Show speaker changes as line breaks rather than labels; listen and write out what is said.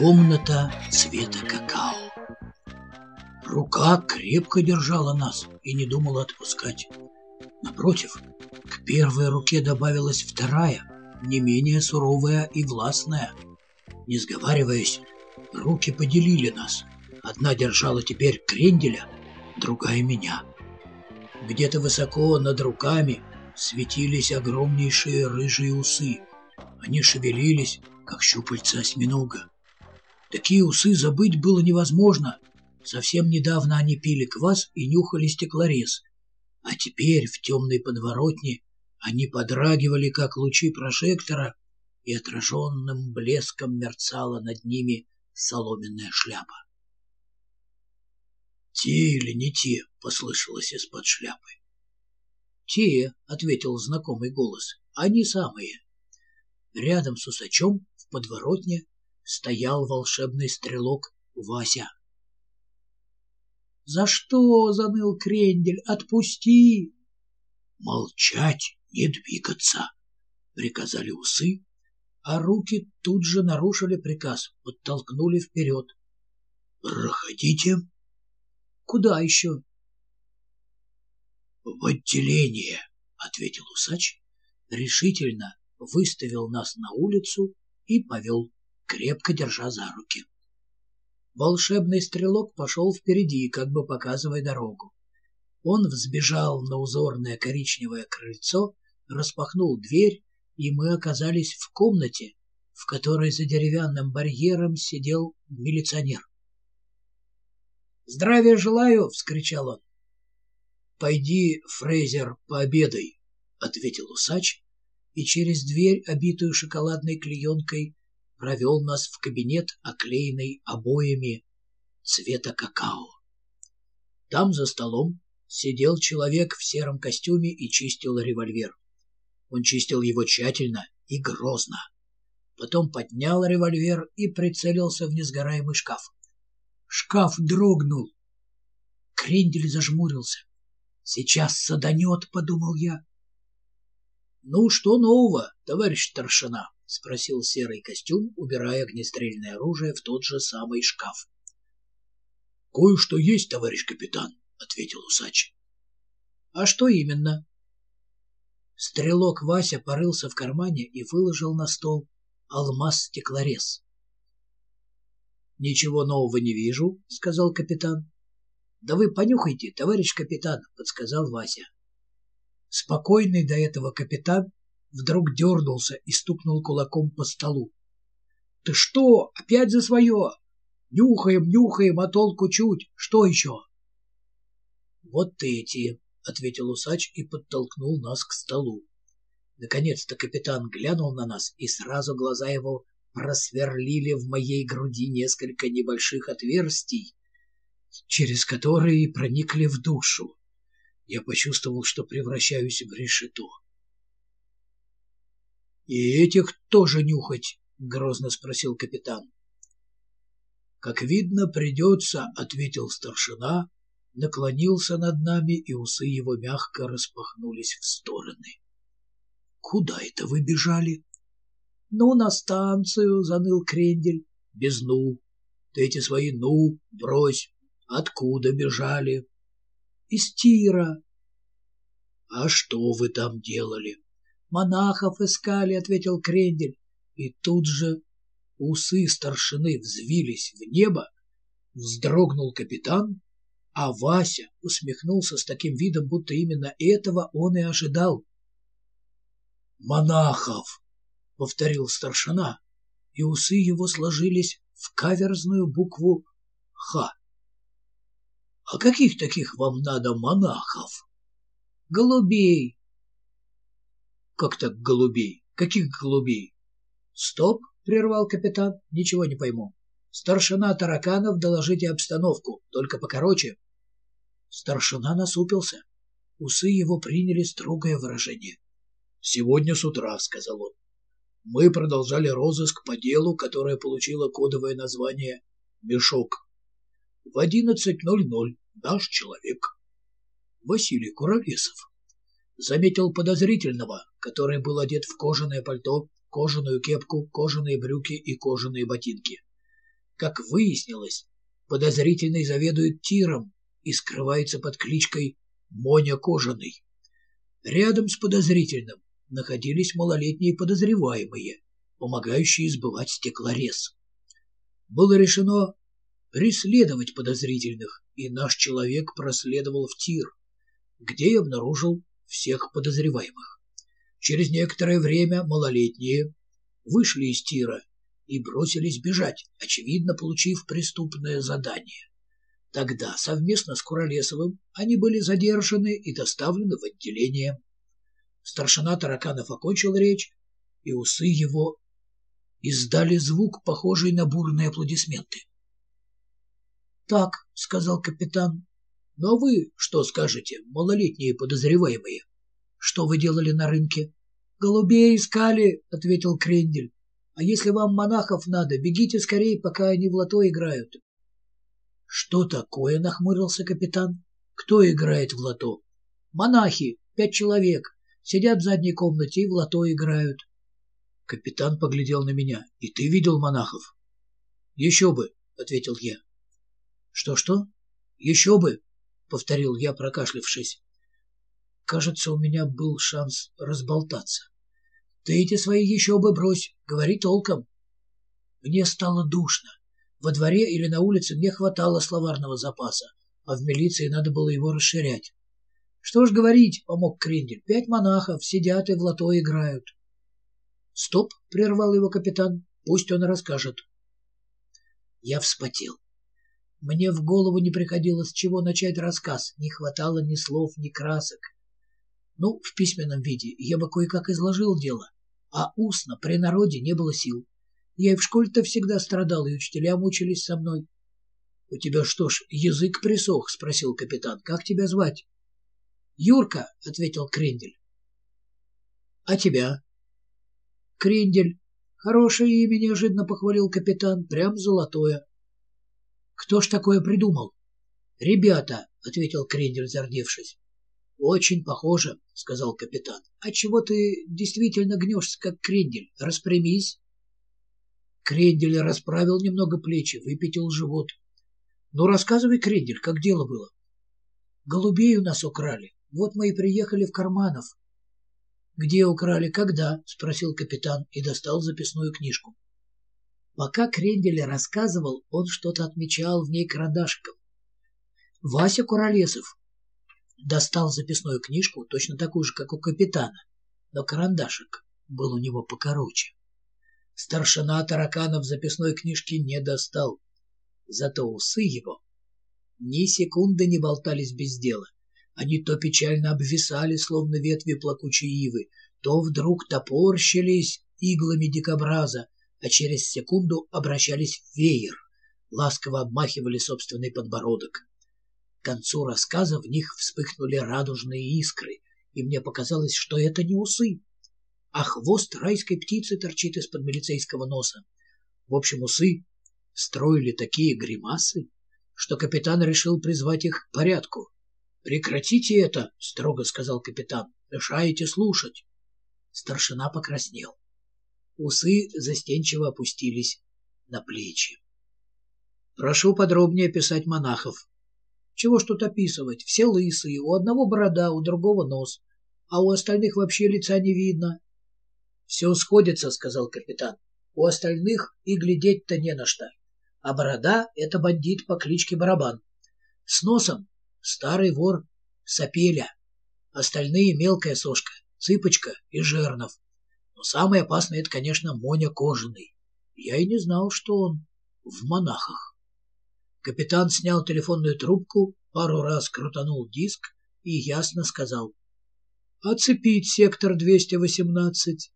Комната цвета какао. Рука крепко держала нас и не думала отпускать. Напротив, к первой руке добавилась вторая, не менее суровая и властная. Не сговариваясь, руки поделили нас. Одна держала теперь кренделя, другая меня. Где-то высоко над руками светились огромнейшие рыжие усы. Они шевелились, как щупальца осьминога. Такие усы забыть было невозможно. Совсем недавно они пили квас и нюхали стеклорез. А теперь в темной подворотне они подрагивали, как лучи прожектора, и отраженным блеском мерцала над ними соломенная шляпа. «Те или не те?» — послышалось из-под шляпы. «Те», — ответил знакомый голос, — «они самые». Рядом с усачом в подворотне стоял волшебный стрелок Вася. «За что?» — заныл Крендель. «Отпусти!» «Молчать, не двигаться!» — приказали усы, а руки тут же нарушили приказ, подтолкнули вперед. «Проходите!» «Куда еще?» «В отделение!» — ответил усач, решительно выставил нас на улицу и повел, крепко держа за руки. Волшебный стрелок пошел впереди, как бы показывая дорогу. Он взбежал на узорное коричневое крыльцо, распахнул дверь, и мы оказались в комнате, в которой за деревянным барьером сидел милиционер. «Здравия желаю!» — вскричал он. «Пойди, Фрейзер, пообедай», — ответил усач, и через дверь, обитую шоколадной клеенкой, провел нас в кабинет, оклеенный обоями цвета какао. Там за столом сидел человек в сером костюме и чистил револьвер. Он чистил его тщательно и грозно. Потом поднял револьвер и прицелился в несгораемый шкаф. Шкаф дрогнул. Крендель зажмурился. «Сейчас саданет», — подумал я. «Ну, что нового, товарищ старшина?» — спросил серый костюм, убирая огнестрельное оружие в тот же самый шкаф. — Кое-что есть, товарищ капитан, — ответил усач. — А что именно? Стрелок Вася порылся в кармане и выложил на стол алмаз-стеклорез. — Ничего нового не вижу, — сказал капитан. — Да вы понюхайте, товарищ капитан, — подсказал Вася. Спокойный до этого капитан вдруг дернулся и стукнул кулаком по столу. — Ты что, опять за свое? Нюхаем, нюхаем, а толку чуть. Что еще? — Вот эти, — ответил усач и подтолкнул нас к столу. Наконец-то капитан глянул на нас, и сразу глаза его просверлили в моей груди несколько небольших отверстий, через которые проникли в душу. Я почувствовал, что превращаюсь в решето. «И этих тоже нюхать?» — грозно спросил капитан. «Как видно, придется», — ответил старшина, наклонился над нами, и усы его мягко распахнулись в стороны. «Куда это вы бежали?» «Ну, на станцию», — заныл Крендель. «Без «ну». Ты эти свои «ну» брось. Откуда бежали?» «Из тира». «А что вы там делали?» Монахов искали, — ответил Крендель. И тут же усы старшины взвились в небо, вздрогнул капитан, а Вася усмехнулся с таким видом, будто именно этого он и ожидал. «Монахов!» — повторил старшина, и усы его сложились в каверзную букву «Х». «А каких таких вам надо монахов?» «Голубей!» Как так голубей? Каких голубей? Стоп, прервал капитан. Ничего не пойму. Старшина Тараканов, доложите обстановку, только покороче. Старшина насупился. Усы его приняли строгое выражение. «Сегодня с утра», — сказал он, — «мы продолжали розыск по делу, которое получило кодовое название «Мешок». В одиннадцать ноль ноль наш человек, Василий Куровесов, заметил подозрительного, который был одет в кожаное пальто, кожаную кепку, кожаные брюки и кожаные ботинки. Как выяснилось, подозрительный заведует тиром и скрывается под кличкой Моня Кожаный. Рядом с подозрительным находились малолетние подозреваемые, помогающие избывать стеклорез. Было решено преследовать подозрительных, и наш человек проследовал в тир, где и обнаружил всех подозреваемых. Через некоторое время малолетние вышли из тира и бросились бежать, очевидно, получив преступное задание. Тогда совместно с Куролесовым они были задержаны и доставлены в отделение. Старшина Тараканов окончил речь, и усы его издали звук, похожий на бурные аплодисменты. «Так», — сказал капитан, — «но вы что скажете, малолетние подозреваемые? Что вы делали на рынке?» «Голубей искали», — ответил Крендель. «А если вам монахов надо, бегите скорее, пока они в лото играют». «Что такое?» — нахмурился капитан. «Кто играет в лото?» «Монахи, пять человек, сидят в задней комнате и в лото играют». Капитан поглядел на меня. «И ты видел монахов?» «Еще бы», — ответил я. «Что-что? Еще бы!» — повторил я, прокашлившись. Кажется, у меня был шанс разболтаться. «Ты эти свои еще бы брось, говори толком!» Мне стало душно. Во дворе или на улице мне хватало словарного запаса, а в милиции надо было его расширять. «Что ж говорить», — помог Крендель, — «пять монахов сидят и в лото играют». «Стоп», — прервал его капитан, — «пусть он расскажет». Я вспотел. Мне в голову не приходило, с чего начать рассказ, не хватало ни слов, ни красок. Ну, в письменном виде я бы кое-как изложил дело, а устно при народе не было сил. Я и в школе-то всегда страдал, и учителя мучились со мной. — У тебя что ж, язык присох? — спросил капитан. — Как тебя звать? — Юрка, — ответил Крендель. — А тебя? — Крендель. Хорошее имя, неожиданно похвалил капитан. Прям золотое. Кто ж такое придумал? Ребята, ответил Крендель, зардевшись. Очень похоже, сказал капитан. А чего ты действительно гнешься, как крендель? Распрямись. Крендель расправил немного плечи, выпятил живот. Ну, рассказывай, Крендель, как дело было. Голубей у нас украли. Вот мы и приехали в Карманов. Где украли, когда? Спросил капитан и достал записную книжку. Пока Крендель рассказывал, он что-то отмечал в ней карандашиком. Вася Куролесов достал записную книжку, точно такую же, как у капитана, но карандашик был у него покороче. Старшина тараканов записной книжки не достал, зато усы его ни секунды не болтались без дела. Они то печально обвисали, словно ветви плакучей ивы, то вдруг топорщились иглами дикобраза, а через секунду обращались в веер, ласково обмахивали собственный подбородок. К концу рассказа в них вспыхнули радужные искры, и мне показалось, что это не усы, а хвост райской птицы торчит из-под милицейского носа. В общем, усы строили такие гримасы, что капитан решил призвать их к порядку. «Прекратите это!» — строго сказал капитан. «Мешаете слушать!» Старшина покраснел. Усы застенчиво опустились на плечи. Прошу подробнее описать монахов. Чего ж тут описывать? Все лысые, у одного борода, у другого нос, а у остальных вообще лица не видно. Все сходится, сказал капитан. У остальных и глядеть-то не на что. А борода — это бандит по кличке Барабан. С носом — старый вор Сапеля. Остальные — мелкая сошка, Цыпочка и Жернов. Но самый опасный — это, конечно, Моня Кожаный. Я и не знал, что он в монахах. Капитан снял телефонную трубку, пару раз крутанул диск и ясно сказал. «Оцепить сектор 218.